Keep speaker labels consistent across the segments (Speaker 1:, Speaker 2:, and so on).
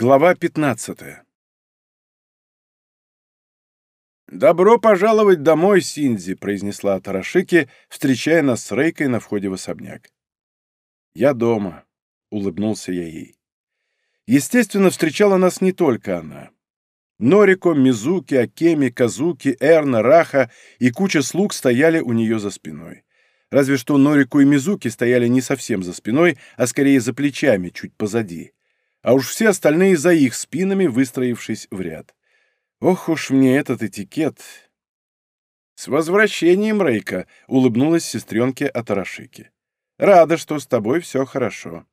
Speaker 1: Глава 15 «Добро пожаловать домой, Синзи», — произнесла Тарашики, встречая нас с Рейкой на входе в особняк. «Я дома», — улыбнулся я ей. Естественно, встречала нас не только она. Норико, Мизуки, Акеми, Казуки, Эрна, Раха и куча слуг стояли у нее за спиной. Разве что Норико и Мизуки стояли не совсем за спиной, а скорее за плечами, чуть позади а уж все остальные за их спинами, выстроившись в ряд. Ох уж мне этот этикет! «С возвращением, Рейка!» — улыбнулась сестренке Атарашики. «Рада, что с тобой все хорошо».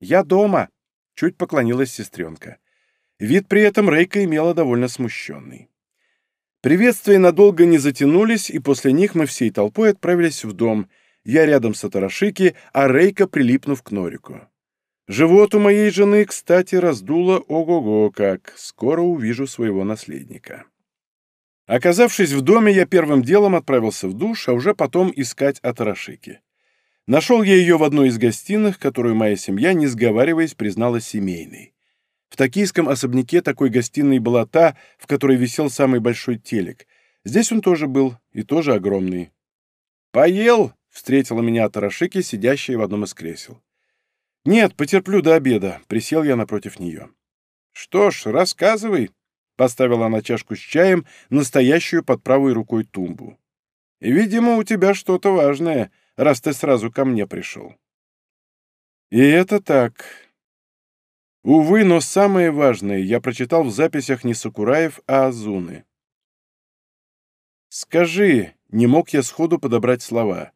Speaker 1: «Я дома!» — чуть поклонилась сестренка. Вид при этом Рейка имела довольно смущенный. Приветствия надолго не затянулись, и после них мы всей толпой отправились в дом. Я рядом с Атарашики, а Рейка прилипнув к Норику. Живот у моей жены, кстати, раздуло ого-го как. Скоро увижу своего наследника. Оказавшись в доме, я первым делом отправился в душ, а уже потом искать Атарашики. Нашел я ее в одной из гостиных, которую моя семья, не сговариваясь, признала семейной. В токийском особняке такой гостиной была та, в которой висел самый большой телек. Здесь он тоже был, и тоже огромный. «Поел?» — встретила меня Атарашики, сидящая в одном из кресел. «Нет, потерплю до обеда», — присел я напротив нее. «Что ж, рассказывай», — поставила она чашку с чаем, настоящую под правой рукой тумбу. «Видимо, у тебя что-то важное, раз ты сразу ко мне пришел». «И это так», Увы, но самое важное я прочитал в записях не Сакураев, а Азуны. «Скажи», — не мог я сходу подобрать слова,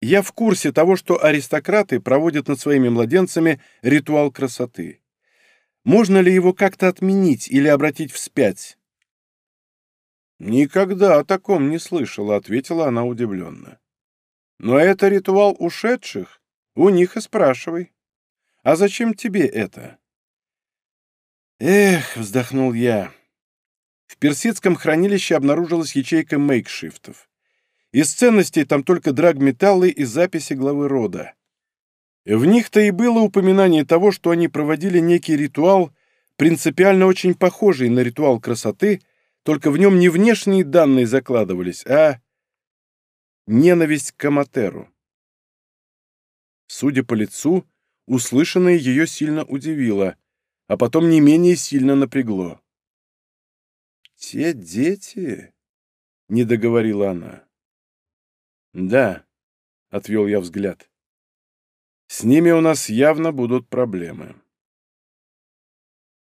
Speaker 1: я в курсе того, что аристократы проводят над своими младенцами ритуал красоты. Можно ли его как-то отменить или обратить вспять? «Никогда о таком не слышала», — ответила она удивленно. «Но это ритуал ушедших. У них и спрашивай. А зачем тебе это?» «Эх», — вздохнул я. В персидском хранилище обнаружилась ячейка мейкшифтов. Из ценностей там только драгметаллы и записи главы рода. В них-то и было упоминание того, что они проводили некий ритуал, принципиально очень похожий на ритуал красоты, только в нем не внешние данные закладывались, а ненависть к Аматеру. Судя по лицу, услышанное ее сильно удивило, а потом не менее сильно напрягло. «Те дети?» — не договорила она. «Да», — отвел я взгляд. «С ними у нас явно будут проблемы».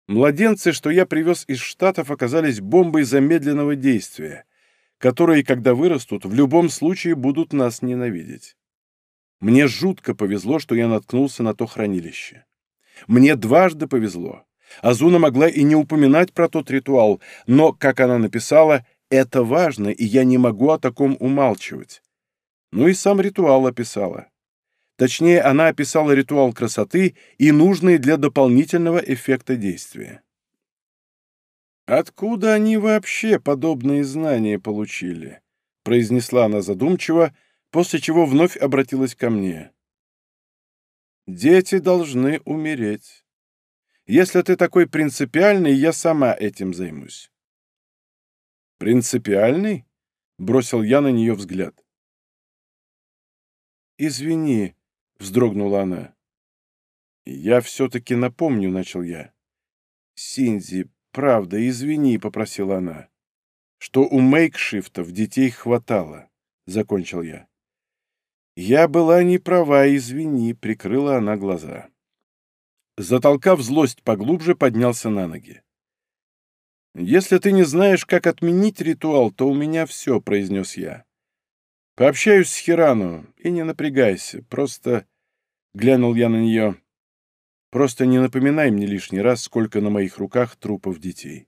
Speaker 1: Младенцы, что я привез из Штатов, оказались бомбой замедленного действия, которые, когда вырастут, в любом случае будут нас ненавидеть. Мне жутко повезло, что я наткнулся на то хранилище. Мне дважды повезло. Азуна могла и не упоминать про тот ритуал, но, как она написала, это важно, и я не могу о таком умалчивать. Ну и сам ритуал описала. Точнее, она описала ритуал красоты и нужные для дополнительного эффекта действия. «Откуда они вообще подобные знания получили?» — произнесла она задумчиво, после чего вновь обратилась ко мне. «Дети должны умереть. Если ты такой принципиальный, я сама этим займусь». «Принципиальный?» — бросил я на нее взгляд. «Извини», — вздрогнула она. «Я все-таки напомню», — начал я. «Синзи, правда, извини», — попросила она. «Что у мейкшифтов детей хватало», — закончил я. «Я была не права, извини», — прикрыла она глаза. Затолкав злость поглубже, поднялся на ноги. «Если ты не знаешь, как отменить ритуал, то у меня все», — произнес я. Пообщаюсь с Хирану, и не напрягайся, просто...» Глянул я на нее. «Просто не напоминай мне лишний раз, сколько на моих руках трупов детей».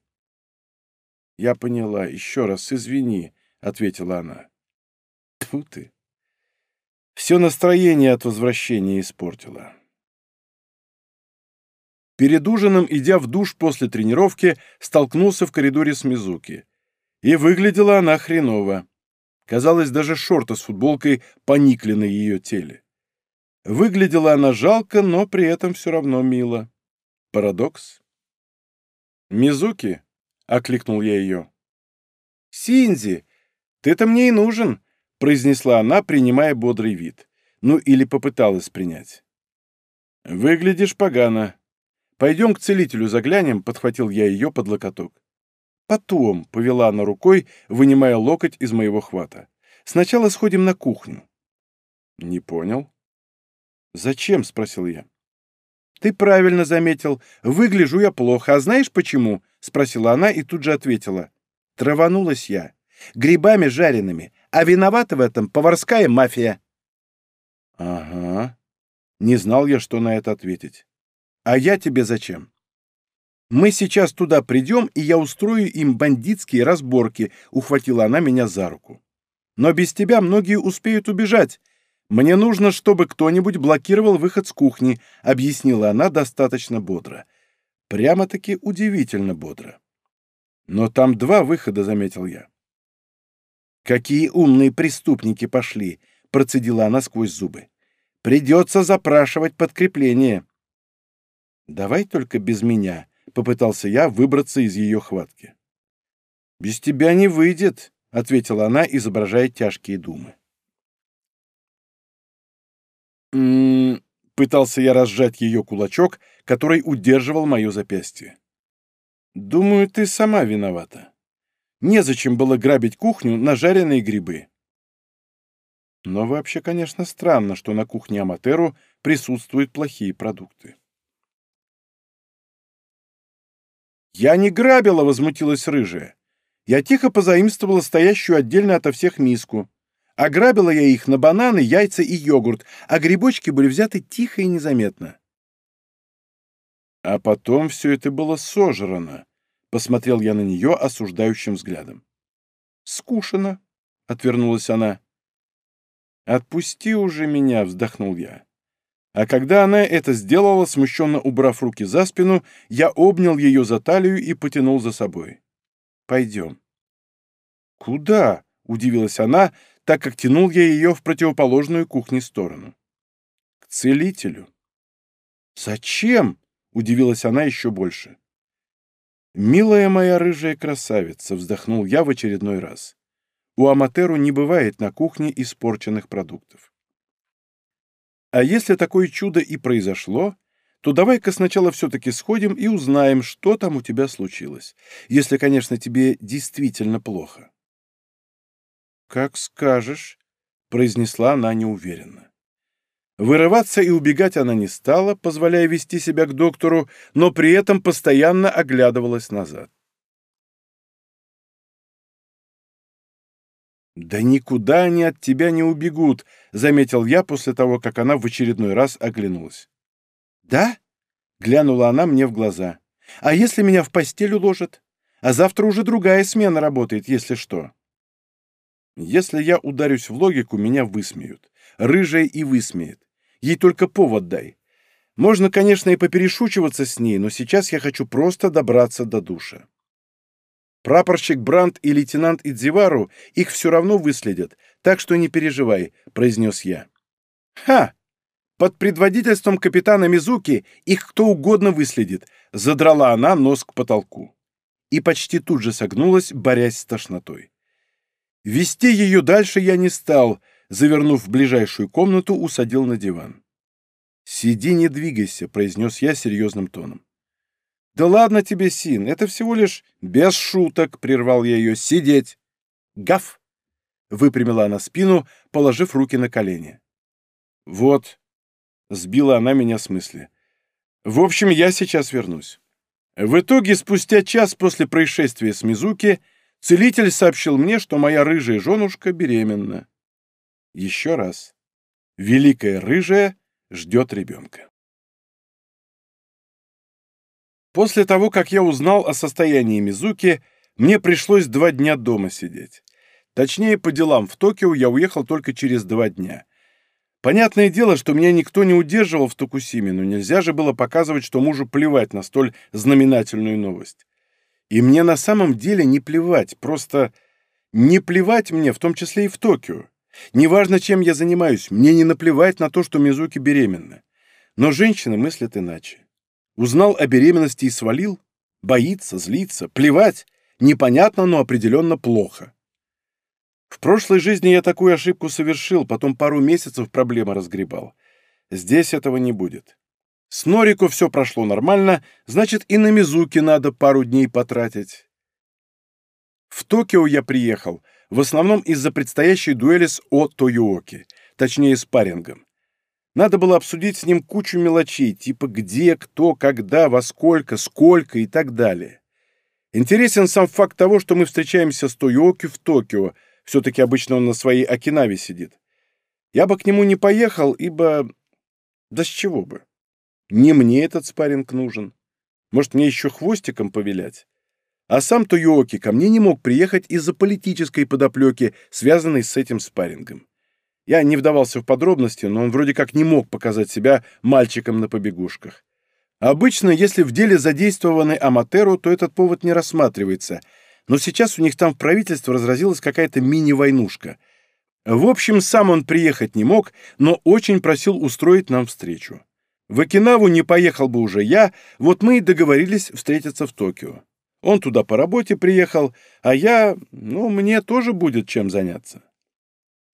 Speaker 1: «Я поняла. Еще раз извини», — ответила она. Тьфу ты. Все настроение от возвращения испортила. Перед ужином, идя в душ после тренировки, столкнулся в коридоре с Мизуки. И выглядела она хреново. Казалось, даже шорты с футболкой поникли на ее теле. Выглядела она жалко, но при этом все равно мило. Парадокс. «Мизуки!» — окликнул я ее. «Синзи, ты-то мне и нужен!» — произнесла она, принимая бодрый вид. Ну, или попыталась принять. «Выглядишь погано. Пойдем к целителю заглянем», — подхватил я ее под локоток. «Потом», — повела она рукой, вынимая локоть из моего хвата. «Сначала сходим на кухню». «Не понял». «Зачем?» — спросил я. «Ты правильно заметил. Выгляжу я плохо. А знаешь почему?» — спросила она и тут же ответила. «Траванулась я. Грибами жареными. А виновата в этом поварская мафия». «Ага. Не знал я, что на это ответить. А я тебе зачем?» «Мы сейчас туда придем, и я устрою им бандитские разборки», — ухватила она меня за руку. «Но без тебя многие успеют убежать. Мне нужно, чтобы кто-нибудь блокировал выход с кухни», — объяснила она достаточно бодро. Прямо-таки удивительно бодро. «Но там два выхода», — заметил я. «Какие умные преступники пошли!» — процедила она сквозь зубы. «Придется запрашивать подкрепление». «Давай только без меня», попытался я выбраться из ее хватки. «Без тебя не выйдет», — ответила она, изображая тяжкие думы. «М-м-м», пытался я разжать ее кулачок, который удерживал мое запястье. «Думаю, ты сама виновата. Незачем было грабить кухню на жареные грибы». Но вообще, конечно, странно, что на кухне Аматеру присутствуют плохие продукты. «Я не грабила!» — возмутилась рыжая. «Я тихо позаимствовала стоящую отдельно ото всех миску. Ограбила я их на бананы, яйца и йогурт, а грибочки были взяты тихо и незаметно». А потом все это было сожрано, — посмотрел я на нее осуждающим взглядом. «Скушено», — отвернулась она. «Отпусти уже меня», — вздохнул я. А когда она это сделала, смущенно убрав руки за спину, я обнял ее за талию и потянул за собой. «Пойдем». «Куда?» — удивилась она, так как тянул я ее в противоположную кухне сторону. «К целителю». «Зачем?» — удивилась она еще больше. «Милая моя рыжая красавица», — вздохнул я в очередной раз. «У Аматеру не бывает на кухне испорченных продуктов». А если такое чудо и произошло, то давай-ка сначала все-таки сходим и узнаем, что там у тебя случилось. Если, конечно, тебе действительно плохо. «Как скажешь», — произнесла она неуверенно. Вырываться и убегать она не стала, позволяя вести себя к доктору, но при этом постоянно оглядывалась назад. «Да никуда они от тебя не убегут», — заметил я после того, как она в очередной раз оглянулась. «Да?» — глянула она мне в глаза. «А если меня в постель уложат? А завтра уже другая смена работает, если что». Если я ударюсь в логику, меня высмеют. Рыжая и высмеет. Ей только повод дай. Можно, конечно, и поперешучиваться с ней, но сейчас я хочу просто добраться до душа. Прапорщик Брандт и лейтенант Идзивару их все равно выследят, так что не переживай», — произнес я. «Ха! Под предводительством капитана Мизуки их кто угодно выследит», — задрала она нос к потолку. И почти тут же согнулась, борясь с тошнотой. Вести ее дальше я не стал, завернув в ближайшую комнату, усадил на диван. «Сиди, не двигайся», — произнес я серьезным тоном. «Да ладно тебе, Син, это всего лишь без шуток», — прервал я ее, — «сидеть». «Гав!» — выпрямила она спину, положив руки на колени. «Вот», — сбила она меня с мысли. «В общем, я сейчас вернусь». В итоге, спустя час после происшествия с Мизуки, целитель сообщил мне, что моя рыжая женушка беременна. Еще раз. Великая рыжая ждет ребенка. После того, как я узнал о состоянии Мизуки, мне пришлось два дня дома сидеть. Точнее, по делам в Токио я уехал только через два дня. Понятное дело, что меня никто не удерживал в Токусиме, но нельзя же было показывать, что мужу плевать на столь знаменательную новость. И мне на самом деле не плевать, просто не плевать мне, в том числе и в Токио. Неважно, чем я занимаюсь, мне не наплевать на то, что Мизуки беременна. Но женщины мыслят иначе. Узнал о беременности и свалил? Боится, злится, плевать. Непонятно, но определенно плохо. В прошлой жизни я такую ошибку совершил, потом пару месяцев проблемы разгребал. Здесь этого не будет. С Норико все прошло нормально, значит, и на Мизуки надо пару дней потратить. В Токио я приехал, в основном из-за предстоящей дуэли с О Тойоки, точнее, с парингом. Надо было обсудить с ним кучу мелочей, типа где, кто, когда, во сколько, сколько и так далее. Интересен сам факт того, что мы встречаемся с Тойоки в Токио, все-таки обычно он на своей Окинаве сидит. Я бы к нему не поехал, ибо... Да с чего бы? Не мне этот спарринг нужен. Может, мне еще хвостиком повилять? А сам Тойоки ко мне не мог приехать из-за политической подоплеки, связанной с этим спаррингом. Я не вдавался в подробности, но он вроде как не мог показать себя мальчиком на побегушках. Обычно, если в деле задействованы Аматеру, то этот повод не рассматривается, но сейчас у них там в правительстве разразилась какая-то мини-войнушка. В общем, сам он приехать не мог, но очень просил устроить нам встречу. В Окинаву не поехал бы уже я, вот мы и договорились встретиться в Токио. Он туда по работе приехал, а я, ну, мне тоже будет чем заняться.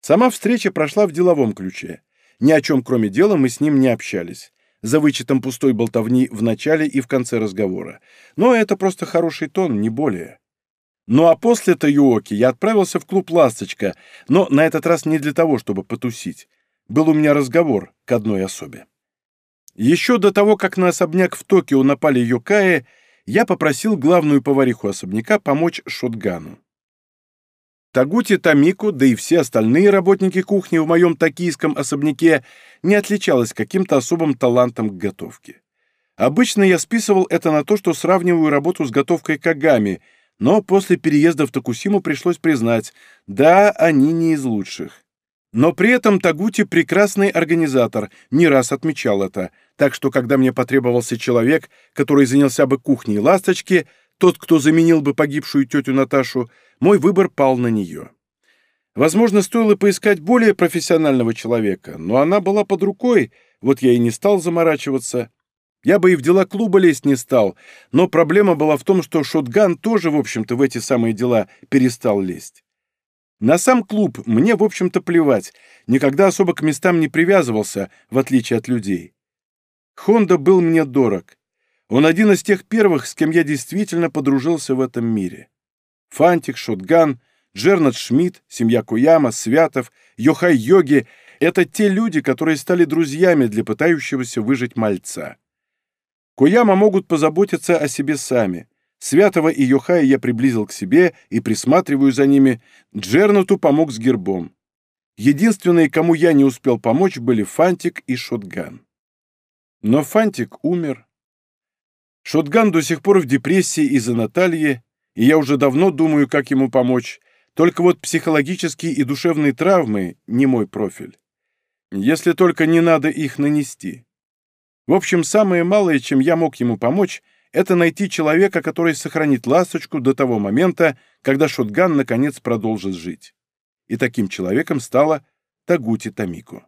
Speaker 1: Сама встреча прошла в деловом ключе. Ни о чем, кроме дела, мы с ним не общались. За вычетом пустой болтовни в начале и в конце разговора. Но это просто хороший тон, не более. Ну а после Таюоки я отправился в клуб «Ласточка», но на этот раз не для того, чтобы потусить. Был у меня разговор к одной особе. Еще до того, как на особняк в Токио напали Йокаи, я попросил главную повариху особняка помочь Шотгану. Тагути Тамику, да и все остальные работники кухни в моем токийском особняке не отличалась каким-то особым талантом к готовке. Обычно я списывал это на то, что сравниваю работу с готовкой Кагами, но после переезда в Токусиму пришлось признать, да, они не из лучших. Но при этом Тагути прекрасный организатор, не раз отмечал это, так что когда мне потребовался человек, который занялся бы кухней ласточки, тот, кто заменил бы погибшую тетю Наташу, мой выбор пал на нее. Возможно, стоило поискать более профессионального человека, но она была под рукой, вот я и не стал заморачиваться. Я бы и в дела клуба лезть не стал, но проблема была в том, что Шотган тоже, в общем-то, в эти самые дела перестал лезть. На сам клуб мне, в общем-то, плевать, никогда особо к местам не привязывался, в отличие от людей. Хонда был мне дорог. Он один из тех первых, с кем я действительно подружился в этом мире. Фантик, Шотган, Джернат Шмидт, семья Куяма, Святов, Йохай Йоги — это те люди, которые стали друзьями для пытающегося выжить мальца. Куяма могут позаботиться о себе сами. Святого и Йохая я приблизил к себе и присматриваю за ними. Джернату помог с гербом. Единственные, кому я не успел помочь, были Фантик и Шотган. Но Фантик умер. Шотган до сих пор в депрессии из-за Натальи, и я уже давно думаю, как ему помочь. Только вот психологические и душевные травмы — не мой профиль. Если только не надо их нанести. В общем, самое малое, чем я мог ему помочь, это найти человека, который сохранит ласточку до того момента, когда Шотган наконец продолжит жить. И таким человеком стала Тагути Тамико.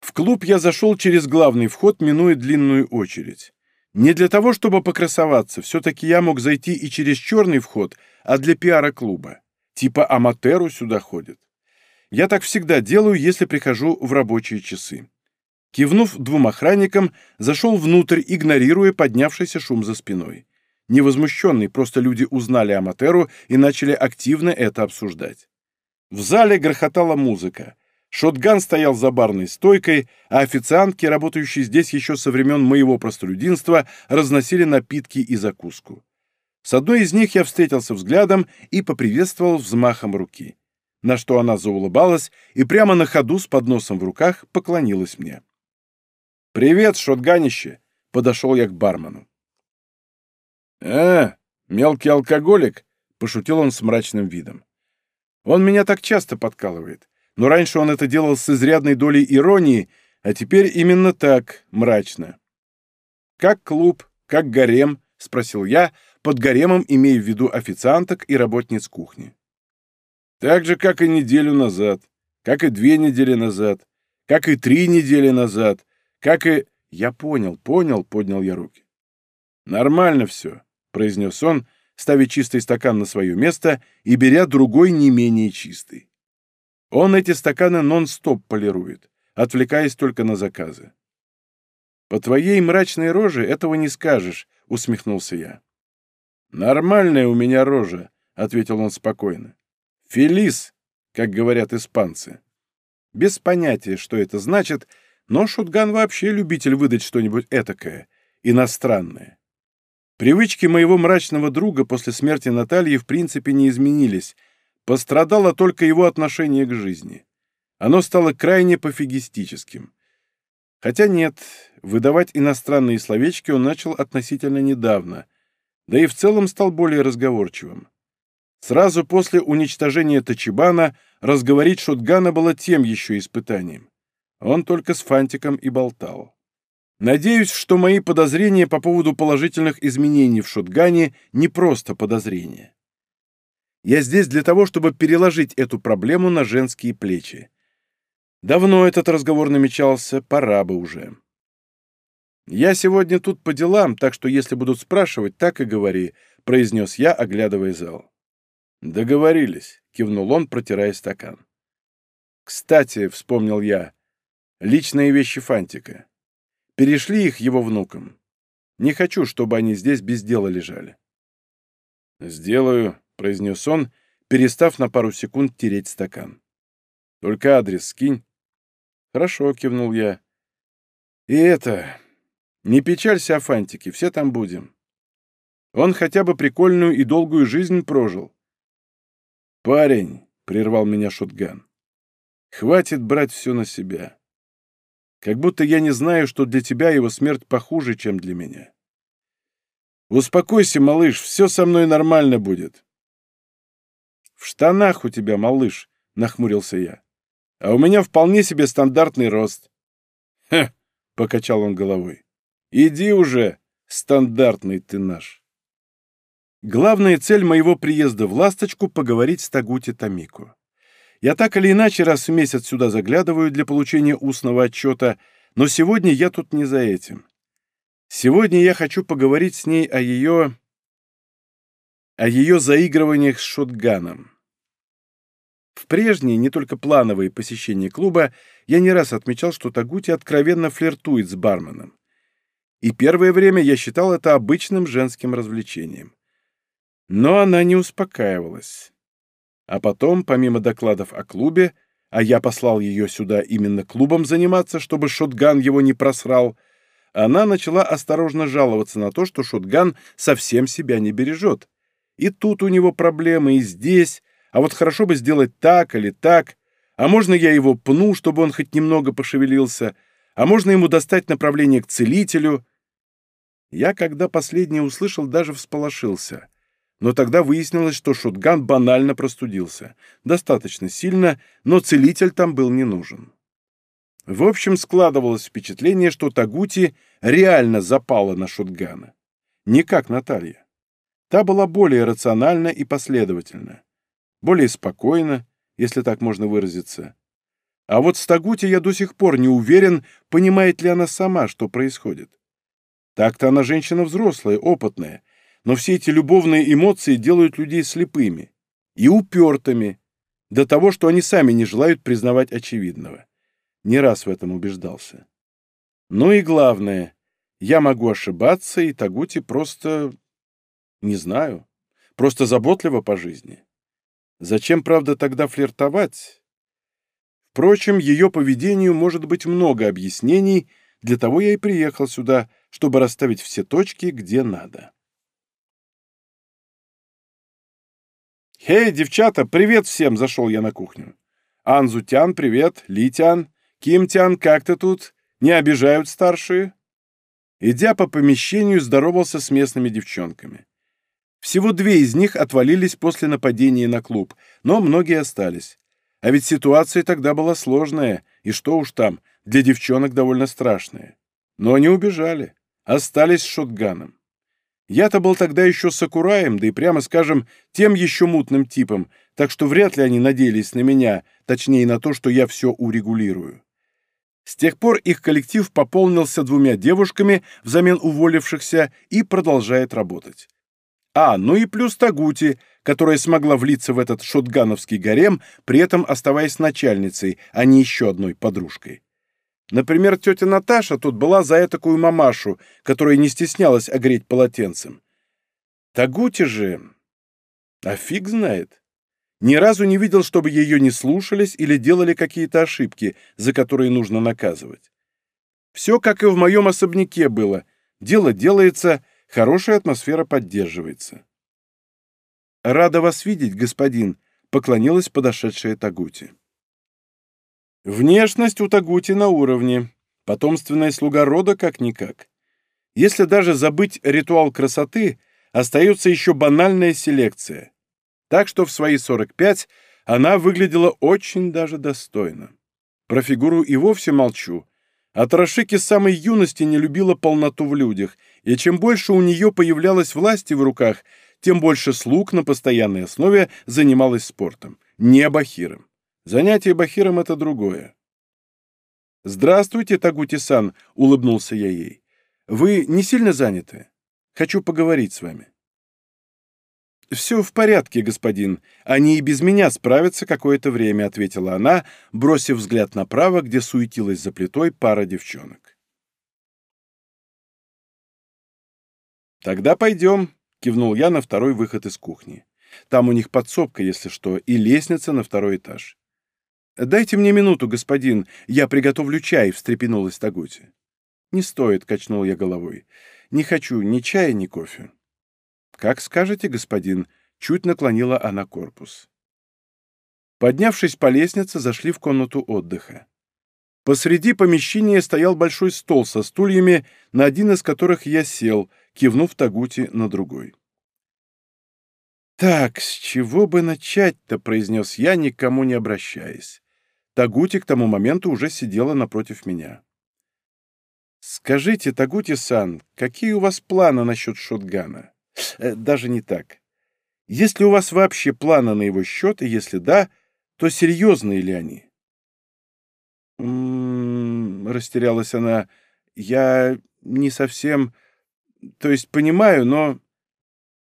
Speaker 1: В клуб я зашел через главный вход, минуя длинную очередь. Не для того, чтобы покрасоваться, все-таки я мог зайти и через черный вход, а для пиара клуба. Типа Аматеру сюда ходит. Я так всегда делаю, если прихожу в рабочие часы. Кивнув двум охранникам, зашел внутрь, игнорируя поднявшийся шум за спиной. Невозмущенный, просто люди узнали о Матеру и начали активно это обсуждать. В зале грохотала музыка. Шотган стоял за барной стойкой, а официантки, работающие здесь еще со времен моего простолюдинства, разносили напитки и закуску. С одной из них я встретился взглядом и поприветствовал взмахом руки, на что она заулыбалась и прямо на ходу с подносом в руках поклонилась мне. «Привет, шотганище!» — подошел я к бармену. «А, мелкий алкоголик!» — пошутил он с мрачным видом. «Он меня так часто подкалывает, но раньше он это делал с изрядной долей иронии, а теперь именно так, мрачно». «Как клуб, как гарем?» — спросил я, под гаремом имея в виду официанток и работниц кухни. «Так же, как и неделю назад, как и две недели назад, как и три недели назад», как и... «Я понял, понял», — поднял я руки. «Нормально все», — произнес он, ставя чистый стакан на свое место и беря другой не менее чистый. Он эти стаканы нон-стоп полирует, отвлекаясь только на заказы. «По твоей мрачной роже этого не скажешь», — усмехнулся я. «Нормальная у меня рожа», — ответил он спокойно. «Фелис», как говорят испанцы. Без понятия, что это значит, но Шутган вообще любитель выдать что-нибудь этакое, иностранное. Привычки моего мрачного друга после смерти Натальи в принципе не изменились, пострадало только его отношение к жизни. Оно стало крайне пофигистическим. Хотя нет, выдавать иностранные словечки он начал относительно недавно, да и в целом стал более разговорчивым. Сразу после уничтожения Тачибана разговорить Шутгана было тем еще испытанием. Он только с Фантиком и болтал. Надеюсь, что мои подозрения по поводу положительных изменений в Шутгане не просто подозрения. Я здесь для того, чтобы переложить эту проблему на женские плечи. Давно этот разговор намечался, пора бы уже. «Я сегодня тут по делам, так что если будут спрашивать, так и говори», — произнес я, оглядывая зал. «Договорились», — кивнул он, протирая стакан. «Кстати», — вспомнил я, — «личные вещи Фантика. Перешли их его внукам. Не хочу, чтобы они здесь без дела лежали». «Сделаю», — произнес он, перестав на пару секунд тереть стакан. «Только адрес скинь». «Хорошо», — кивнул я. «И это... Не печалься о Фантике, все там будем. Он хотя бы прикольную и долгую жизнь прожил. «Парень!» — прервал меня Шутган. «Хватит брать все на себя. Как будто я не знаю, что для тебя его смерть похуже, чем для меня. Успокойся, малыш, все со мной нормально будет». «В штанах у тебя, малыш!» — нахмурился я. «А у меня вполне себе стандартный рост». «Ха!» — покачал он головой. «Иди уже, стандартный ты наш». Главная цель моего приезда в «Ласточку» — поговорить с Тагути Тамико. Я так или иначе раз в месяц сюда заглядываю для получения устного отчета, но сегодня я тут не за этим. Сегодня я хочу поговорить с ней о ее... о ее заигрываниях с шотганом. В прежние, не только плановые посещения клуба, я не раз отмечал, что Тагути откровенно флиртует с барменом. И первое время я считал это обычным женским развлечением. Но она не успокаивалась. А потом, помимо докладов о клубе, а я послал ее сюда именно клубом заниматься, чтобы Шотган его не просрал, она начала осторожно жаловаться на то, что Шотган совсем себя не бережет. И тут у него проблемы, и здесь, а вот хорошо бы сделать так или так, а можно я его пну, чтобы он хоть немного пошевелился, а можно ему достать направление к целителю. Я, когда последнее услышал, даже всполошился но тогда выяснилось, что Шутган банально простудился. Достаточно сильно, но целитель там был не нужен. В общем, складывалось впечатление, что Тагути реально запала на Шутгана. Не как Наталья. Та была более рациональна и последовательна. Более спокойна, если так можно выразиться. А вот с Тагути я до сих пор не уверен, понимает ли она сама, что происходит. Так-то она женщина взрослая, опытная, но все эти любовные эмоции делают людей слепыми и упертыми, до того, что они сами не желают признавать очевидного. Не раз в этом убеждался. Ну и главное, я могу ошибаться, и Тагути просто... не знаю, просто заботливо по жизни. Зачем, правда, тогда флиртовать? Впрочем, ее поведению может быть много объяснений, для того я и приехал сюда, чтобы расставить все точки, где надо. «Хей, девчата, привет всем!» — зашел я на кухню. «Анзутян, привет! Литян! Кимтян, как ты тут? Не обижают старшие?» Идя по помещению, здоровался с местными девчонками. Всего две из них отвалились после нападения на клуб, но многие остались. А ведь ситуация тогда была сложная, и что уж там, для девчонок довольно страшная. Но они убежали, остались с шотганом. Я-то был тогда еще Сакураем, да и, прямо скажем, тем еще мутным типом, так что вряд ли они надеялись на меня, точнее на то, что я все урегулирую. С тех пор их коллектив пополнился двумя девушками взамен уволившихся и продолжает работать. А, ну и плюс Тагути, которая смогла влиться в этот шотгановский гарем, при этом оставаясь начальницей, а не еще одной подружкой. Например, тетя Наташа тут была за этакую мамашу, которая не стеснялась огреть полотенцем. Тагути же... А фиг знает. Ни разу не видел, чтобы ее не слушались или делали какие-то ошибки, за которые нужно наказывать. Все, как и в моем особняке было. Дело делается, хорошая атмосфера поддерживается. «Рада вас видеть, господин», — поклонилась подошедшая Тагути. Внешность у Тагути на уровне. Потомственная слуга рода как-никак. Если даже забыть ритуал красоты, остается еще банальная селекция так что в свои 45 она выглядела очень даже достойно. Про фигуру и вовсе молчу. А Тарашики с самой юности не любила полноту в людях, и чем больше у нее появлялось власти в руках, тем больше слуг на постоянной основе занималась спортом. Не бахиром. Занятие бахиром — это другое. «Здравствуйте, Тагути-сан», — улыбнулся я ей. «Вы не сильно заняты? Хочу поговорить с вами». «Все в порядке, господин. Они и без меня справятся какое-то время», — ответила она, бросив взгляд направо, где суетилась за плитой пара девчонок. «Тогда пойдем», — кивнул я на второй выход из кухни. «Там у них подсобка, если что, и лестница на второй этаж». «Дайте мне минуту, господин, я приготовлю чай», — встрепенулась Тагути. «Не стоит», — качнул я головой. «Не хочу ни чая, ни кофе». «Как скажете, господин», — чуть наклонила она корпус. Поднявшись по лестнице, зашли в комнату отдыха. Посреди помещения стоял большой стол со стульями, на один из которых я сел, кивнув Тагути на другой. «Так, с чего бы начать-то?» — произнес я, никому не обращаясь. Тагути к тому моменту уже сидела напротив меня. «Скажите, Тагути-сан, какие у вас планы насчет шотгана?» Э, даже не так. Есть ли у вас вообще планы на его счет, и если да, то серьезные ли они? Растерялась она. «Я не совсем... То есть понимаю, но...»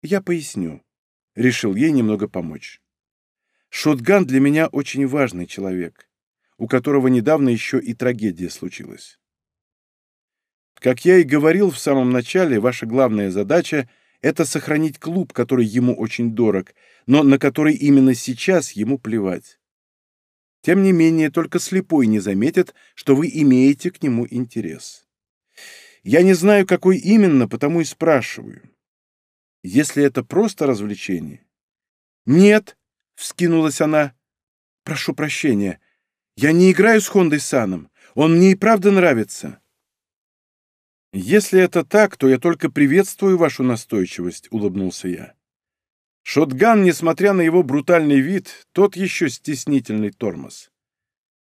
Speaker 1: «Я поясню». Решил ей немного помочь. Шотган для меня очень важный человек, у которого недавно еще и трагедия случилась. Как я и говорил в самом начале, ваша главная задача — это сохранить клуб, который ему очень дорог, но на который именно сейчас ему плевать. Тем не менее, только слепой не заметит, что вы имеете к нему интерес. Я не знаю, какой именно, потому и спрашиваю. Если это просто развлечение... Нет, — вскинулась она. Прошу прощения. Я не играю с Хондой Саном. Он мне и правда нравится. «Если это так, то я только приветствую вашу настойчивость», — улыбнулся я. Шотган, несмотря на его брутальный вид, тот еще стеснительный тормоз.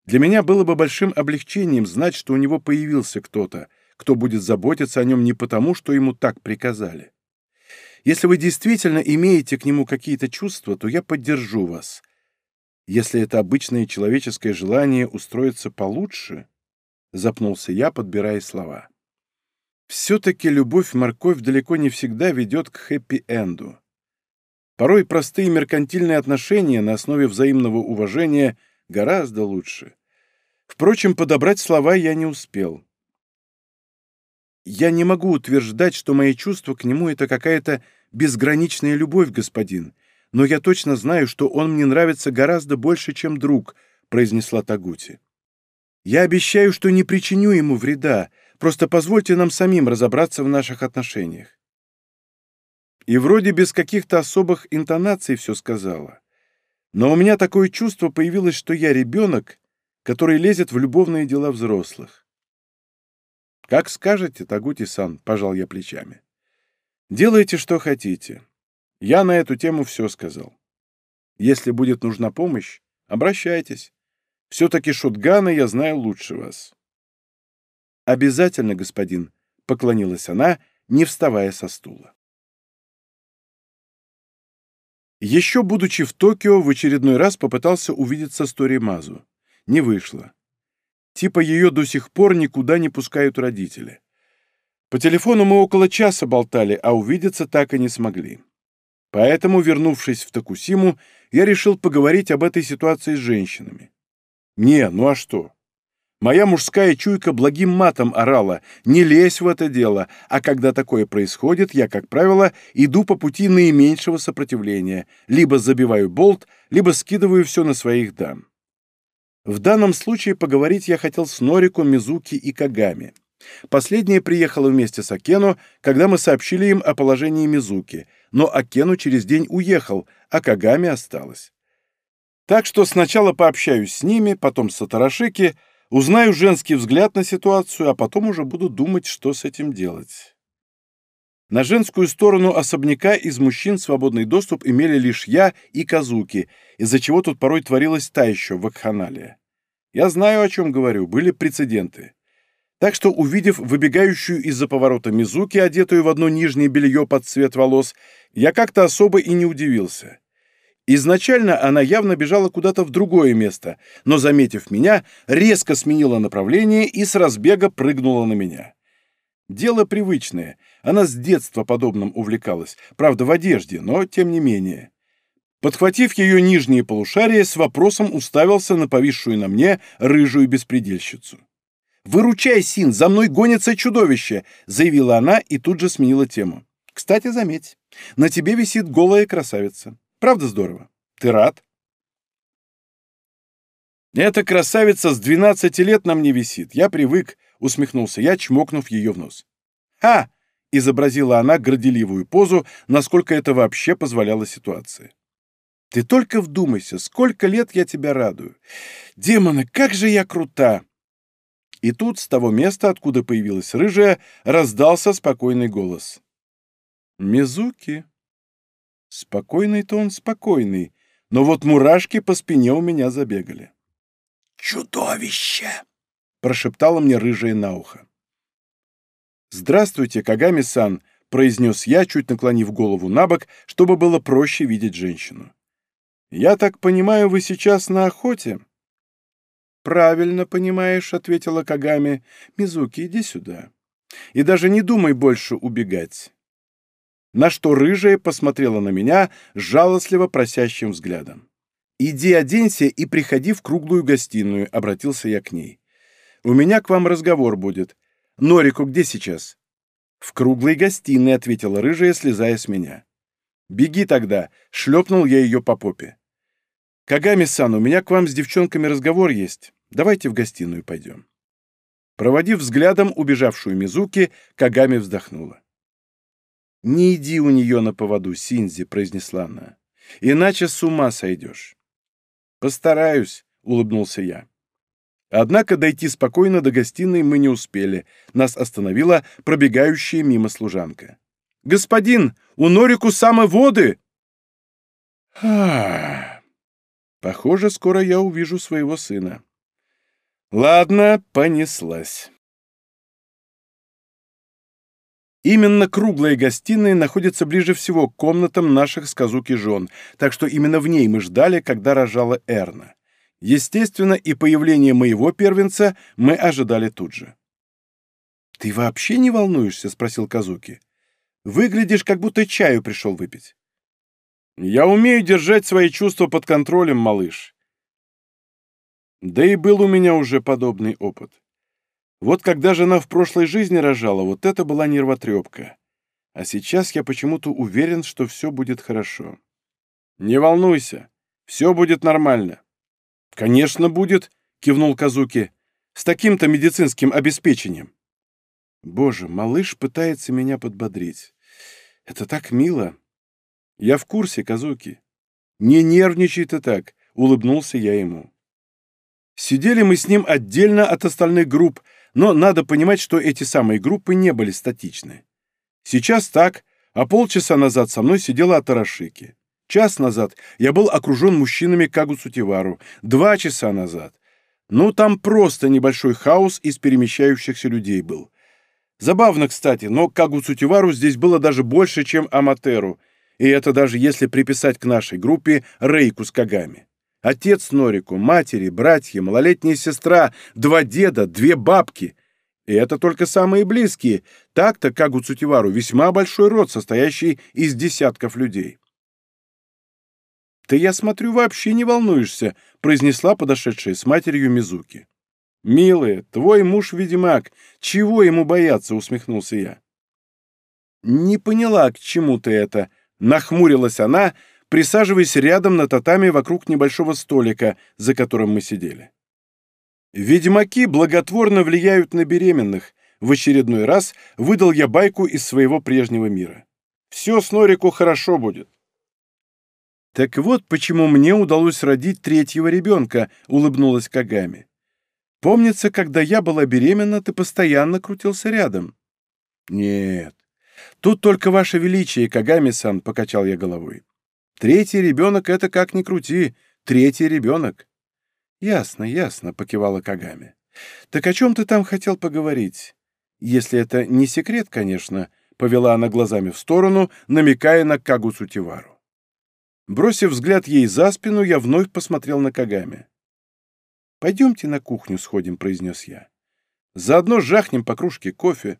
Speaker 1: Для меня было бы большим облегчением знать, что у него появился кто-то, кто будет заботиться о нем не потому, что ему так приказали. Если вы действительно имеете к нему какие-то чувства, то я поддержу вас. Если это обычное человеческое желание устроиться получше, запнулся я, подбирая слова. Все-таки любовь-морковь далеко не всегда ведет к хэппи-энду. Порой простые меркантильные отношения на основе взаимного уважения гораздо лучше. Впрочем, подобрать слова я не успел. Я не могу утверждать, что мои чувства к нему — это какая-то безграничная любовь, господин, но я точно знаю, что он мне нравится гораздо больше, чем друг, — произнесла Тагути. Я обещаю, что не причиню ему вреда, Просто позвольте нам самим разобраться в наших отношениях. И вроде без каких-то особых интонаций все сказала. Но у меня такое чувство появилось, что я ребенок, который лезет в любовные дела взрослых. «Как скажете, Тагути-сан», — пожал я плечами. «Делайте, что хотите. Я на эту тему все сказал. Если будет нужна помощь, обращайтесь. Все-таки шутганы я знаю лучше вас». «Обязательно, господин», — поклонилась она, не вставая со стула. Еще будучи в Токио, в очередной раз попытался увидеться с Торимазу. Не вышло. Типа ее до сих пор никуда не пускают родители. По телефону мы около часа болтали, а увидеться так и не смогли. Поэтому, вернувшись в Токусиму, я решил поговорить об этой ситуации с женщинами. Не, ну а что? Моя мужская чуйка благим матом орала «не лезь в это дело», а когда такое происходит, я, как правило, иду по пути наименьшего сопротивления, либо забиваю болт, либо скидываю все на своих дам. В данном случае поговорить я хотел с Норико, Мизуки и Кагами. Последняя приехала вместе с Акену, когда мы сообщили им о положении Мизуки, но Акену через день уехал, а Кагами осталась. Так что сначала пообщаюсь с ними, потом с Сатарашики, Узнаю женский взгляд на ситуацию, а потом уже буду думать, что с этим делать. На женскую сторону особняка из мужчин свободный доступ имели лишь я и Казуки, из-за чего тут порой творилась та еще вакханалия. Я знаю, о чем говорю, были прецеденты. Так что, увидев выбегающую из-за поворота Мизуки, одетую в одно нижнее белье под цвет волос, я как-то особо и не удивился. Изначально она явно бежала куда-то в другое место, но, заметив меня, резко сменила направление и с разбега прыгнула на меня. Дело привычное. Она с детства подобным увлекалась, правда, в одежде, но тем не менее. Подхватив ее нижние полушария, с вопросом уставился на повисшую на мне рыжую беспредельщицу. «Выручай, Син, за мной гонится чудовище!» — заявила она и тут же сменила тему. «Кстати, заметь, на тебе висит голая красавица. Правда здорово? Ты рад? Эта красавица с 12 лет на мне висит. Я привык, усмехнулся я, чмокнув ее в нос. «Ха!» — изобразила она горделивую позу, насколько это вообще позволяла ситуация. «Ты только вдумайся, сколько лет я тебя радую! Демоны, как же я крута!» И тут, с того места, откуда появилась рыжая, раздался спокойный голос. «Мизуки!» Спокойный-то он спокойный, но вот мурашки по спине у меня забегали.
Speaker 2: «Чудовище!»
Speaker 1: — прошептала мне рыжая на ухо. «Здравствуйте, Кагами-сан», — произнес я, чуть наклонив голову на бок, чтобы было проще видеть женщину. «Я так понимаю, вы сейчас на охоте?» «Правильно понимаешь», — ответила Кагами. «Мизуки, иди сюда. И даже не думай больше убегать на что рыжая посмотрела на меня жалостливо просящим взглядом. «Иди оденься и приходи в круглую гостиную», — обратился я к ней. «У меня к вам разговор будет. Норику где сейчас?» «В круглой гостиной», — ответила рыжая, слезая с меня. «Беги тогда», — шлепнул я ее по попе. «Кагами-сан, у меня к вам с девчонками разговор есть. Давайте в гостиную пойдем». Проводив взглядом убежавшую Мизуки, Кагами вздохнула. «Не иди у нее на поводу, Синзи», — произнесла она. «Иначе с ума сойдешь». «Постараюсь», — улыбнулся я. Однако дойти спокойно до гостиной мы не успели. Нас остановила пробегающая мимо служанка. «Господин, у Норику самые воды!» Похоже, скоро я увижу своего сына. Ладно, понеслась. Именно круглая гостиная находится ближе всего к комнатам наших с Казуки жен, так что именно в ней мы ждали, когда рожала Эрна. Естественно, и появление моего первенца мы ожидали тут же. «Ты вообще не волнуешься?» — спросил Казуки. «Выглядишь, как будто чаю пришел выпить». «Я умею держать свои чувства под контролем, малыш». Да и был у меня уже подобный опыт. Вот когда жена в прошлой жизни рожала, вот это была нервотрепка. А сейчас я почему-то уверен, что все будет хорошо. Не волнуйся, все будет нормально. Конечно, будет, кивнул Казуки. С таким-то медицинским обеспечением. Боже, малыш пытается меня подбодрить. Это так мило. Я в курсе, Казуки. Не нервничай ты так, улыбнулся я ему. Сидели мы с ним отдельно от остальных групп, но надо понимать, что эти самые группы не были статичны. Сейчас так, а полчаса назад со мной сидела Атарашики. Час назад я был окружен мужчинами Кагуцутивару. Два часа назад. Ну, там просто небольшой хаос из перемещающихся людей был. Забавно, кстати, но Кагуцутивару здесь было даже больше, чем Аматеру, и это даже если приписать к нашей группе Рейку с Кагами. Отец Норику, матери, братья, малолетняя сестра, два деда, две бабки. И это только самые близкие. Так-то Кагу Цутивару весьма большой род, состоящий из десятков людей. «Ты, я смотрю, вообще не волнуешься», — произнесла подошедшая с матерью Мизуки. «Милая, твой муж ведьмак. Чего ему бояться?» — усмехнулся я. «Не поняла, к чему ты это», — нахмурилась она, — присаживаясь рядом на татами вокруг небольшого столика, за которым мы сидели. «Ведьмаки благотворно влияют на беременных», — в очередной раз выдал я байку из своего прежнего мира. «Все с Норику хорошо будет». «Так вот, почему мне удалось родить третьего ребенка», — улыбнулась Кагами. «Помнится, когда я была беременна, ты постоянно крутился рядом». «Нет, тут только ваше величие, Кагами-сан», — покачал я головой. Третий ребенок — это как ни крути, третий ребенок. Ясно, ясно, — покивала Кагами. Так о чем ты там хотел поговорить? Если это не секрет, конечно, — повела она глазами в сторону, намекая на Кагусу Тивару. Бросив взгляд ей за спину, я вновь посмотрел на Кагами. «Пойдемте на кухню сходим», — произнес я. «Заодно жахнем по кружке кофе».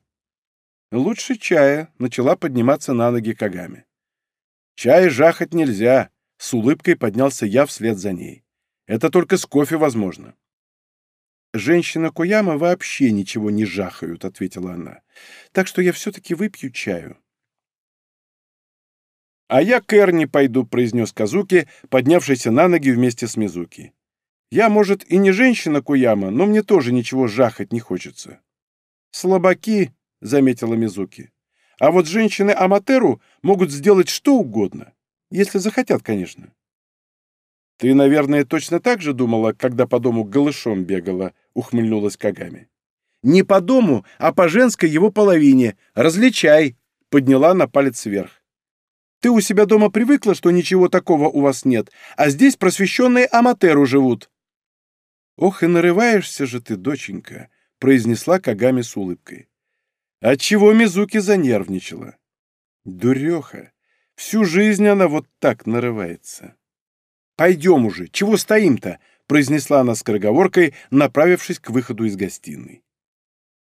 Speaker 1: «Лучше чая», — начала подниматься на ноги Кагами. «Чай жахать нельзя», — с улыбкой поднялся я вслед за ней. «Это только с кофе возможно». «Женщина Куяма вообще ничего не жахают», — ответила она. «Так что я все-таки выпью чаю». «А я к Эрни пойду», — произнес Казуки, поднявшийся на ноги вместе с Мизуки. «Я, может, и не женщина Куяма, но мне тоже ничего жахать не хочется». «Слабаки», — заметила Мизуки. А вот женщины Аматеру могут сделать что угодно, если захотят, конечно. «Ты, наверное, точно так же думала, когда по дому голышом бегала?» — ухмыльнулась Кагами. «Не по дому, а по женской его половине. Различай!» — подняла на палец вверх. «Ты у себя дома привыкла, что ничего такого у вас нет, а здесь просвещенные аматеру живут». «Ох, и нарываешься же ты, доченька!» — произнесла Кагами с улыбкой. Отчего Мизуки занервничала? Дуреха. Всю жизнь она вот так нарывается. «Пойдем уже, чего стоим-то?» — произнесла она скороговоркой, направившись к выходу из гостиной.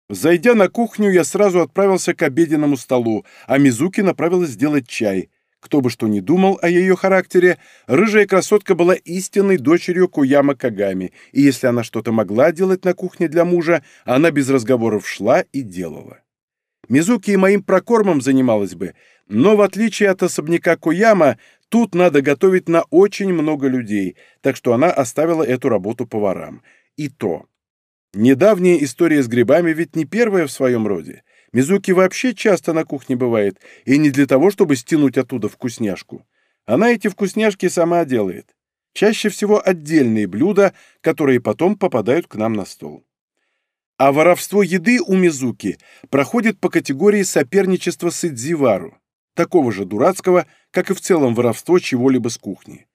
Speaker 1: Зайдя на кухню, я сразу отправился к обеденному столу, а Мизуки направилась сделать чай. Кто бы что ни думал о ее характере, рыжая красотка была истинной дочерью Куяма Кагами, и если она что-то могла делать на кухне для мужа, она без разговоров шла и делала. Мизуки и моим прокормом занималась бы, но в отличие от особняка Куяма, тут надо готовить на очень много людей, так что она оставила эту работу поварам. И то. Недавняя история с грибами ведь не первая в своем роде. Мизуки вообще часто на кухне бывает, и не для того, чтобы стянуть оттуда вкусняшку. Она эти вкусняшки сама делает. Чаще всего отдельные блюда, которые потом попадают к нам на стол. А воровство еды у Мизуки проходит по категории соперничества с Идзивару, такого же дурацкого, как и в целом воровство чего-либо с кухни.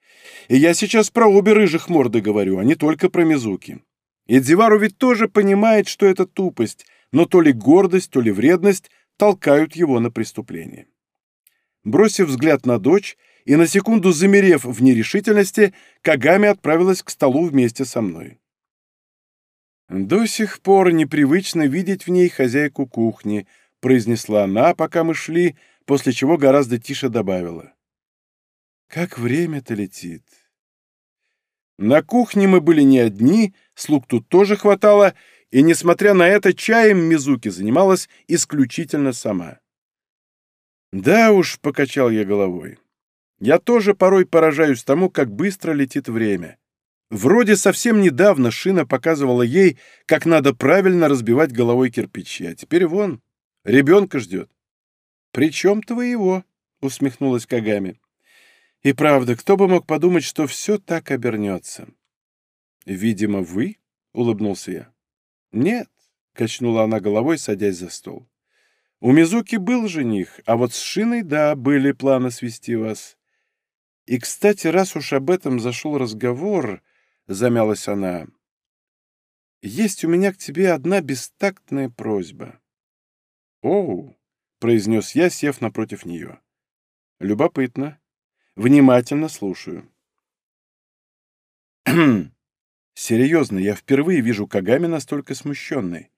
Speaker 1: И я сейчас про обе рыжих морды говорю, а не только про Мизуки. Идзивару ведь тоже понимает, что это тупость, но то ли гордость, то ли вредность толкают его на преступление. Бросив взгляд на дочь и на секунду замерев в нерешительности, Кагами отправилась к столу вместе со мной. «До сих пор непривычно видеть в ней хозяйку кухни», — произнесла она, пока мы шли, после чего гораздо тише добавила. «Как время-то летит». На кухне мы были не одни, слуг тут тоже хватало, и, несмотря на это, чаем Мизуки занималась исключительно сама. «Да уж», — покачал я головой, — «я тоже порой поражаюсь тому, как быстро летит время». Вроде совсем недавно Шина показывала ей, как надо правильно разбивать головой кирпичи, а теперь вон, ребенка ждет. «Причем твоего?» — усмехнулась Кагами. «И правда, кто бы мог подумать, что все так обернется?» «Видимо, вы?» — улыбнулся я. «Нет», — качнула она головой, садясь за стол. «У Мизуки был жених, а вот с Шиной, да, были планы свести вас. И, кстати, раз уж об этом зашел разговор, — замялась она. «Есть у меня к тебе одна бестактная просьба». «Оу», — произнес я, сев напротив нее. «Любопытно. Внимательно слушаю». Серьезно, я впервые вижу Кагами настолько смущенной.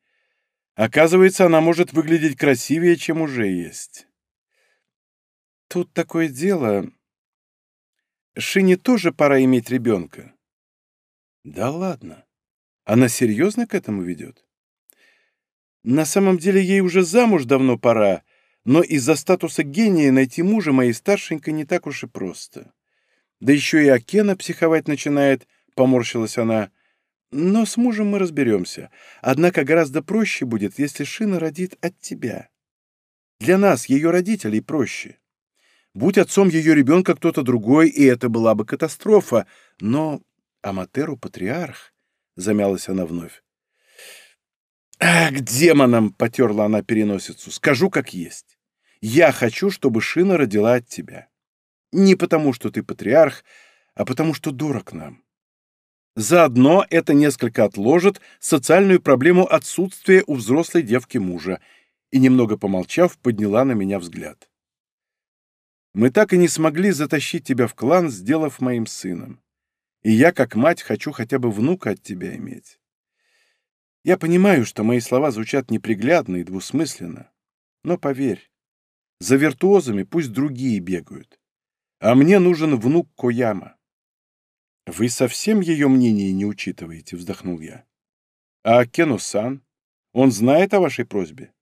Speaker 1: Оказывается, она может выглядеть красивее, чем уже есть. Тут такое дело. Шине тоже пора иметь ребенка. Да ладно. Она серьезно к этому ведет? На самом деле ей уже замуж давно пора, но из-за статуса гения найти мужа моей старшенькой не так уж и просто. Да еще и Акена психовать начинает, поморщилась она. Но с мужем мы разберемся. Однако гораздо проще будет, если Шина родит от тебя. Для нас, ее родителей, проще. Будь отцом ее ребенка кто-то другой, и это была бы катастрофа. Но Аматеру патриарх, — замялась она вновь. «Ах, к демонам!» — потерла она переносицу. «Скажу, как есть. Я хочу, чтобы Шина родила от тебя. Не потому, что ты патриарх, а потому, что дорог нам. Заодно это несколько отложит социальную проблему отсутствия у взрослой девки мужа, и, немного помолчав, подняла на меня взгляд. Мы так и не смогли затащить тебя в клан, сделав моим сыном. И я, как мать, хочу хотя бы внука от тебя иметь. Я понимаю, что мои слова звучат неприглядно и двусмысленно, но поверь, за виртуозами пусть другие бегают. А мне нужен внук Кояма. Вы совсем ее мнение не учитываете, вздохнул я. А Кену-сан? Он знает о вашей просьбе?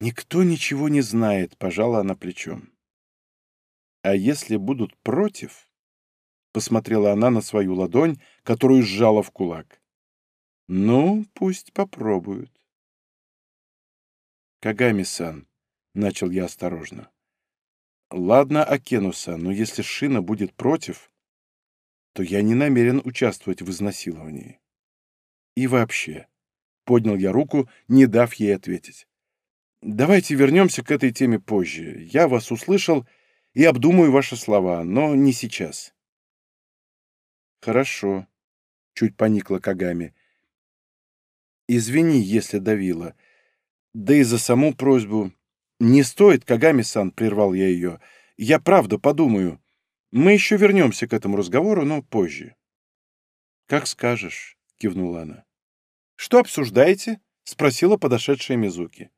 Speaker 1: Никто ничего не знает, пожала она плечом. А если будут против? Посмотрела она на свою ладонь, которую сжала в кулак. Ну, пусть попробуют. Кагами-сан, начал я осторожно. Ладно, Акенуса, но если Шина будет против, то я не намерен участвовать в изнасиловании. И вообще, поднял я руку, не дав ей ответить. Давайте вернемся к этой теме позже. Я вас услышал и обдумаю ваши слова, но не сейчас. Хорошо, чуть поникла Кагами. Извини, если давила. Да и за саму просьбу. Не стоит, Кагами-сан, прервал я ее. Я правда подумаю. Мы еще вернемся к этому разговору, но позже. Как скажешь, кивнула она. Что обсуждаете? спросила подошедшая Мизуки.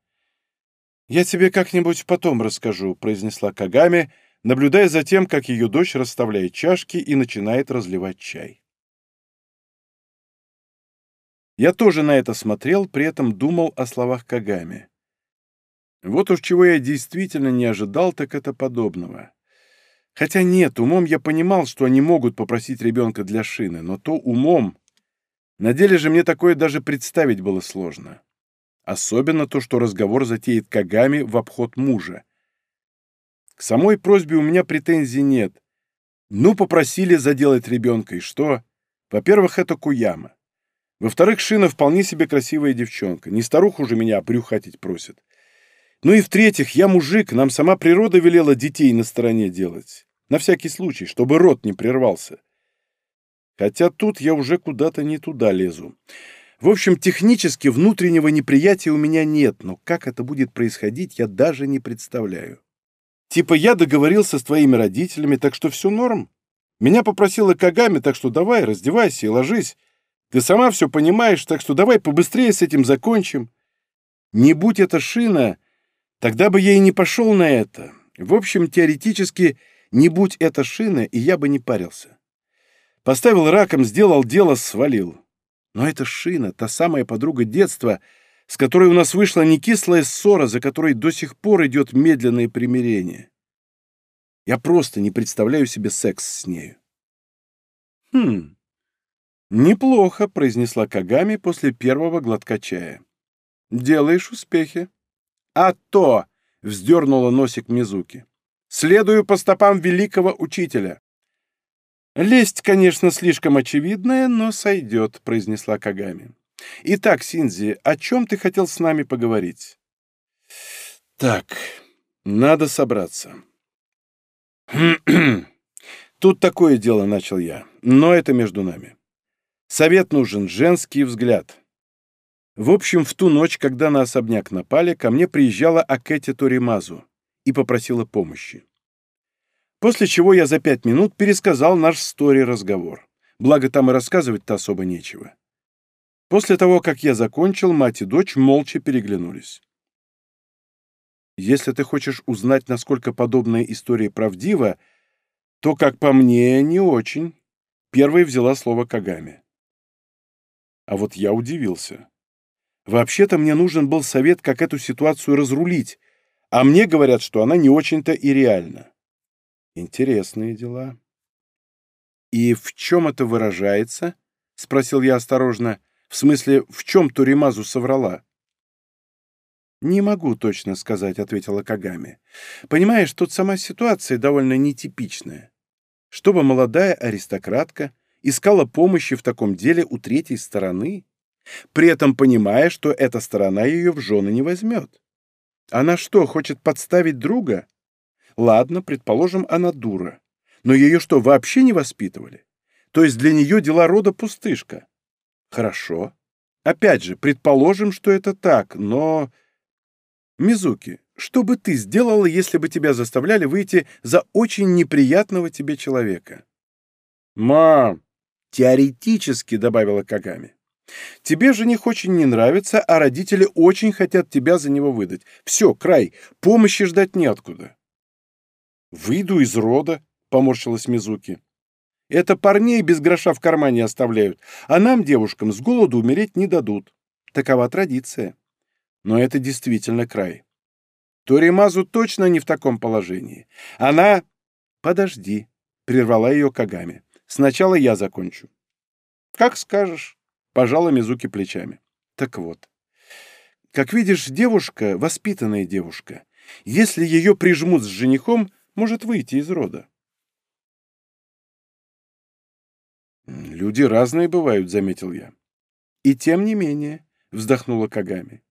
Speaker 1: Я тебе как-нибудь потом расскажу, произнесла Кагами, наблюдая за тем, как ее дочь расставляет чашки и начинает разливать чай. Я тоже на это смотрел, при этом думал о словах Кагами. Вот уж чего я действительно не ожидал, так это подобного. Хотя нет, умом я понимал, что они могут попросить ребенка для шины, но то умом. На деле же мне такое даже представить было сложно. Особенно то, что разговор затеет Кагами в обход мужа. К самой просьбе у меня претензий нет. Ну, попросили заделать ребенка, и что? Во-первых, это Куяма. Во-вторых, Шина вполне себе красивая девчонка. Не старуху же меня обрюхатить просит. Ну и в-третьих, я мужик, нам сама природа велела детей на стороне делать. На всякий случай, чтобы рот не прервался. Хотя тут я уже куда-то не туда лезу. В общем, технически внутреннего неприятия у меня нет, но как это будет происходить, я даже не представляю. Типа я договорился с твоими родителями, так что все норм. Меня попросила Кагами, так что давай, раздевайся и ложись. Ты сама все понимаешь, так что давай побыстрее с этим закончим. Не будь это шина, тогда бы я и не пошел на это. В общем, теоретически, не будь это шина, и я бы не парился. Поставил раком, сделал дело, свалил. Но это шина, та самая подруга детства, с которой у нас вышла не кислая ссора, за которой до сих пор идет медленное примирение. Я просто не представляю себе секс с нею. Хм, «Неплохо», — произнесла Кагами после первого глотка чая. «Делаешь успехи». «А то!» — вздернула носик Мизуки. «Следую по стопам великого учителя». «Лесть, конечно, слишком очевидная, но сойдет», — произнесла Кагами. «Итак, Синзи, о чем ты хотел с нами поговорить?» «Так, надо собраться». «Тут такое дело», — начал я, — «но это между нами». Совет нужен, женский взгляд. В общем, в ту ночь, когда на особняк напали, ко мне приезжала Акэти Торимазу и попросила помощи. После чего я за пять минут пересказал наш стори разговор. Благо там и рассказывать-то особо нечего. После того, как я закончил, мать и дочь молча переглянулись. Если ты хочешь узнать, насколько подобная история правдива, то, как по мне, не очень. Первой взяла слово Кагами. А вот я удивился. Вообще-то мне нужен был совет, как эту ситуацию разрулить, а мне говорят, что она не очень-то и реальна. Интересные дела. «И в чем это выражается?» — спросил я осторожно. «В смысле, в чем Туримазу соврала?» «Не могу точно сказать», — ответила Кагами. «Понимаешь, тут сама ситуация довольно нетипичная. Чтобы молодая аристократка искала помощи в таком деле у третьей стороны, при этом понимая, что эта сторона ее в жены не возьмет. Она что, хочет подставить друга? Ладно, предположим, она дура. Но ее что, вообще не воспитывали? То есть для нее дела рода пустышка? Хорошо. Опять же, предположим, что это так, но... Мизуки, что бы ты сделала, если бы тебя заставляли выйти за очень неприятного тебе человека? Мам, теоретически, добавила Кагами. Тебе жених очень не нравится, а родители очень хотят тебя за него выдать. Все, край, помощи ждать неоткуда. Выйду из рода, поморщилась Мизуки. Это парней без гроша в кармане оставляют, а нам, девушкам, с голоду умереть не дадут. Такова традиция. Но это действительно край. Торимазу точно не в таком положении. Она... Подожди, прервала ее Кагами. Сначала я закончу. Как скажешь, пожала Мизуки плечами. Так вот. Как видишь, девушка, воспитанная девушка, если ее прижмут с женихом, может выйти из рода. «Люди разные бывают», — заметил я. «И тем не менее», — вздохнула Кагами.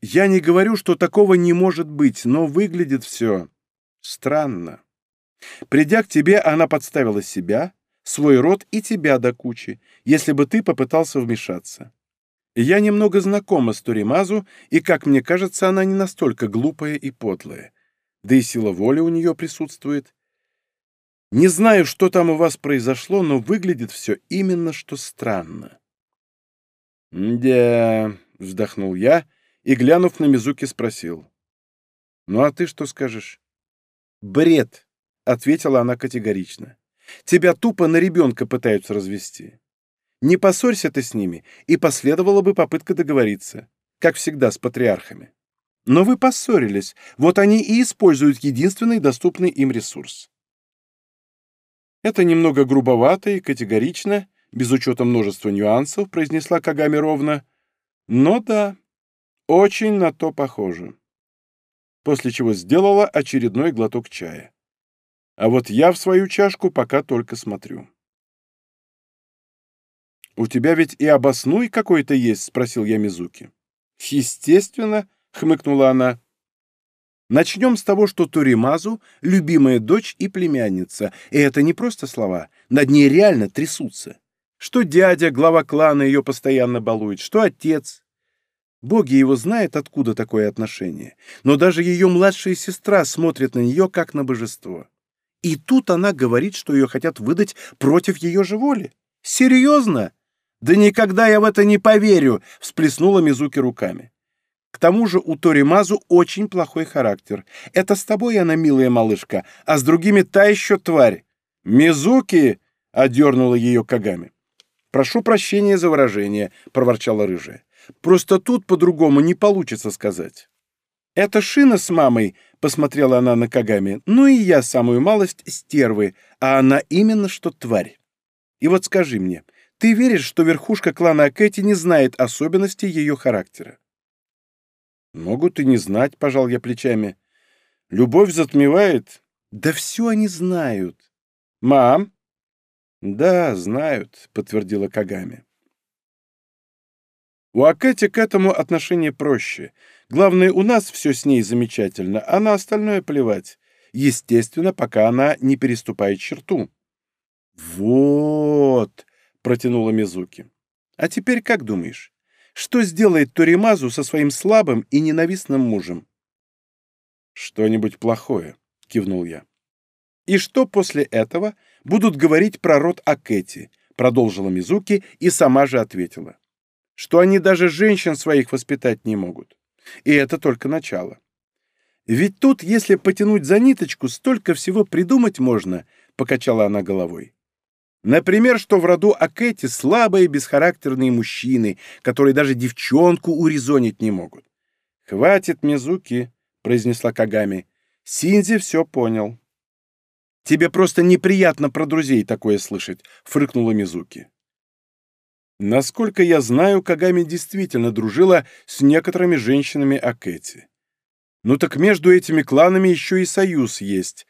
Speaker 1: «Я не говорю, что такого не может быть, но выглядит все странно. Придя к тебе, она подставила себя, свой род и тебя до кучи, если бы ты попытался вмешаться. Я немного знакома с Туримазу, и, как мне кажется, она не настолько глупая и подлая. Да и сила воли у нее присутствует. Не знаю, что там у вас произошло, но выглядит все именно что странно. «Да», — вздохнул я и, глянув на Мизуки, спросил. «Ну а ты что скажешь?» «Бред», — ответила она категорично. «Тебя тупо на ребенка пытаются развести. Не поссорься ты с ними, и последовала бы попытка договориться, как всегда с патриархами. Но вы поссорились, вот они и используют единственный доступный им ресурс. Это немного грубовато и категорично, без учета множества нюансов, произнесла Кагами ровно. Но да, очень на то похоже. После чего сделала очередной глоток чая. А вот я в свою чашку пока только смотрю. «У тебя ведь и обоснуй какой-то есть?» — спросил я Мизуки. «Естественно», — хмыкнула она. Начнем с того, что Туримазу — любимая дочь и племянница, и это не просто слова, над ней реально трясутся. Что дядя, глава клана, ее постоянно балует, что отец. Боги его знают, откуда такое отношение, но даже ее младшая сестра смотрит на нее, как на божество. И тут она говорит, что ее хотят выдать против ее же воли. Серьезно? Да никогда я в это не поверю, всплеснула Мизуки руками. К тому же у Торимазу очень плохой характер. Это с тобой она милая малышка, а с другими та еще тварь. «Мизуки!» — одернула ее Кагами. «Прошу прощения за выражение», — проворчала рыжая. «Просто тут по-другому не получится сказать». «Это Шина с мамой», — посмотрела она на Кагами, «ну и я самую малость стервы, а она именно что тварь. И вот скажи мне, ты веришь, что верхушка клана Акэти не знает особенностей ее характера?» Могут и не знать, пожал я плечами. Любовь затмевает. Да все они знают. Мам? Да, знают, подтвердила Кагами. У Акэти к этому отношение проще. Главное, у нас все с ней замечательно, а на остальное плевать. Естественно, пока она не переступает черту. «Вот!» — протянула Мизуки. «А теперь как думаешь, что сделает Торимазу со своим слабым и ненавистным мужем? «Что-нибудь плохое», — кивнул я. «И что после этого будут говорить про род Акэти? продолжила Мизуки и сама же ответила, что они даже женщин своих воспитать не могут. И это только начало. Ведь тут, если потянуть за ниточку, столько всего придумать можно, покачала она головой. Например, что в роду Акэти слабые, бесхарактерные мужчины, которые даже девчонку урезонить не могут. «Хватит, Мизуки», — произнесла Кагами. «Синзи все понял». «Тебе просто неприятно про друзей такое слышать», — фрыкнула Мизуки. Насколько я знаю, Кагами действительно дружила с некоторыми женщинами Акэти. Ну так между этими кланами еще и союз есть.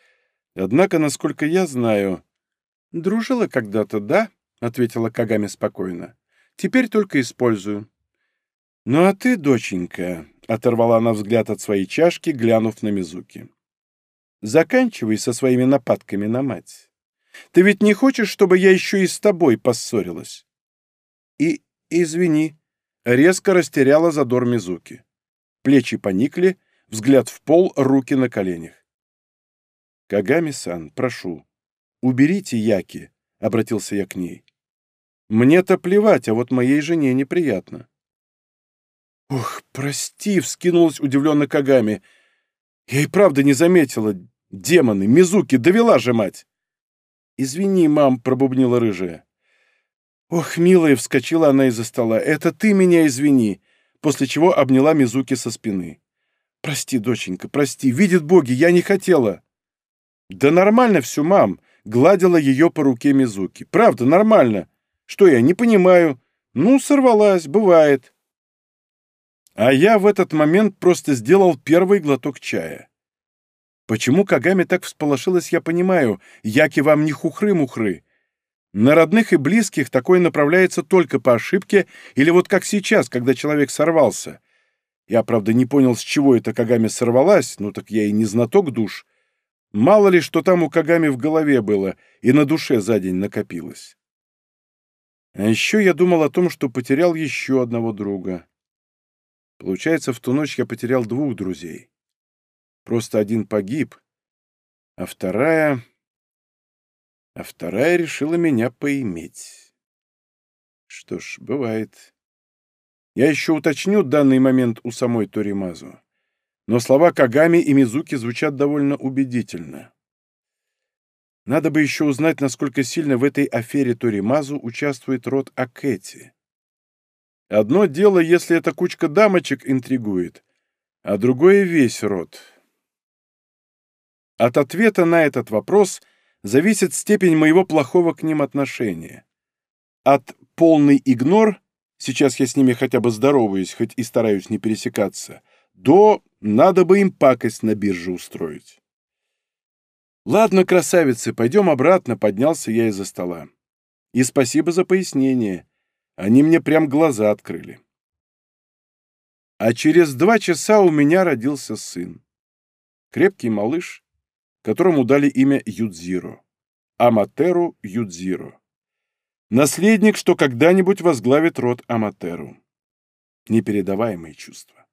Speaker 1: Однако, насколько я знаю... «Дружила когда-то, да?» — ответила Кагами спокойно. «Теперь только использую». «Ну а ты, доченька», — оторвала она взгляд от своей чашки, глянув на Мизуки. «Заканчивай со своими нападками на мать. Ты ведь не хочешь, чтобы я еще и с тобой поссорилась?» «И... извини», — резко растеряла задор Мизуки. Плечи поникли, взгляд в пол, руки на коленях. «Кагами-сан, прошу, уберите Яки», — обратился я к ней. «Мне-то плевать, а вот моей жене неприятно». «Ух, прости!» — вскинулась удивленно Кагами. «Я и правда не заметила. Демоны, Мизуки, довела же мать!» «Извини, мам», — пробубнила рыжая. «Ох, милая!» — вскочила она из-за стола. «Это ты меня извини!» После чего обняла Мизуки со спины. «Прости, доченька, прости. Видит боги, я не хотела!» «Да нормально все, мам!» — гладила ее по руке Мизуки. «Правда, нормально. Что я, не понимаю? Ну, сорвалась, бывает». А я в этот момент просто сделал первый глоток чая. Почему Кагами так всполошилась, я понимаю. Яки вам не хухры-мухры. На родных и близких такое направляется только по ошибке или вот как сейчас, когда человек сорвался. Я, правда, не понял, с чего эта Кагами сорвалась, ну так я и не знаток душ. Мало ли, что там у Кагами в голове было и на душе за день накопилось. А еще я думал о том, что потерял еще одного друга. Получается, в ту ночь я потерял двух друзей. Просто один погиб, а вторая... А вторая решила меня поиметь. Что ж, бывает. Я еще уточню данный момент у самой Торимазу. Но слова Кагами и Мизуки звучат довольно убедительно. Надо бы еще узнать, насколько сильно в этой афере Торимазу участвует род Акэти. Одно дело, если эта кучка дамочек интригует, а другое — весь род. От ответа на этот вопрос зависит степень моего плохого к ним отношения. От полный игнор, сейчас я с ними хотя бы здороваюсь, хоть и стараюсь не пересекаться, до надо бы им пакость на бирже устроить. «Ладно, красавицы, пойдем обратно», — поднялся я из-за стола. «И спасибо за пояснение. Они мне прям глаза открыли. А через два часа у меня родился сын. Крепкий малыш, которому дали имя Юдзиро. Аматеру Юдзиро. Наследник, что когда-нибудь возглавит род Аматеру. Непередаваемые чувства.